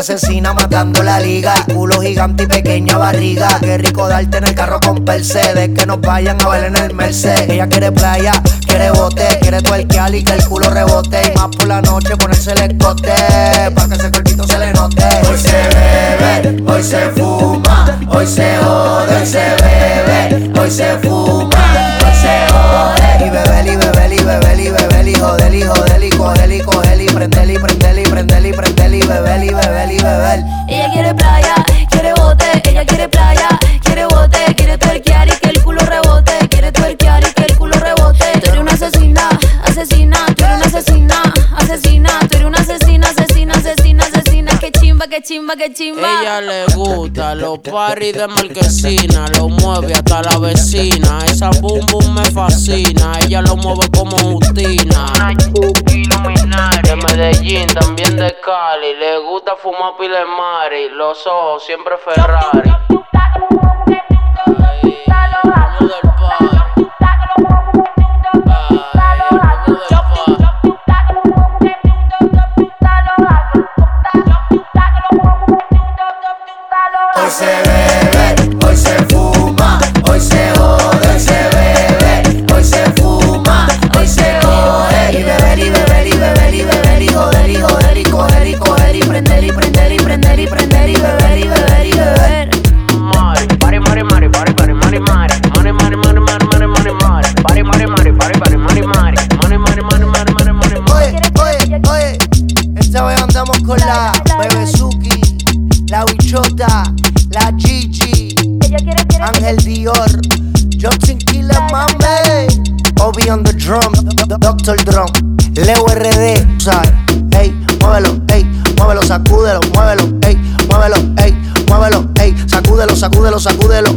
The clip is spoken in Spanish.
asesina matando la liga, culo gigante y pequeña barriga. Qué rico darte en el carro con Mercedes, que nos vayan a ver en el Mercedes. Ella quiere playa, quiere bote, quiere tuerquear y que el culo rebote. Y más por la noche ponerse el escote, para que ese cuerpito se le note. Hoy se bebe, hoy se fuma, hoy se jode, hoy se bebe, hoy se fuma, hoy se jode. Beber. Ella quiere playa, quiere bote, ella quiere playa, quiere bote, quiere tuerquear y que el culo rebote, quiere tuerquear y que el culo rebote. Tú eres una asesina, asesina, tú eres una asesina, asesina, tú eres una asesina, asesina, asesina, asesina, que chimba, que chimba, que chimba. Ella le gusta los paris de marquesina, lo mueve hasta la vecina. Esa boom boom me fascina, ella lo mueve como Justina. Una Medellín, también de Cali. Le gusta fumar pile mari, los ojos siempre Ferrari. Esta vez andamos con la Bebezuki, la Bichota, la Gigi, Ángel Dior, Johnson Killer Mame, Obi on the drum, Doctor Drum, Leo RD, ¿sabes? Ey, muévelo, ey, muévelo, sacúdelo, muévelo, ey, muévelo, ey, muévelo, ey, sacúdelo, sacúdelo, sacúdelo,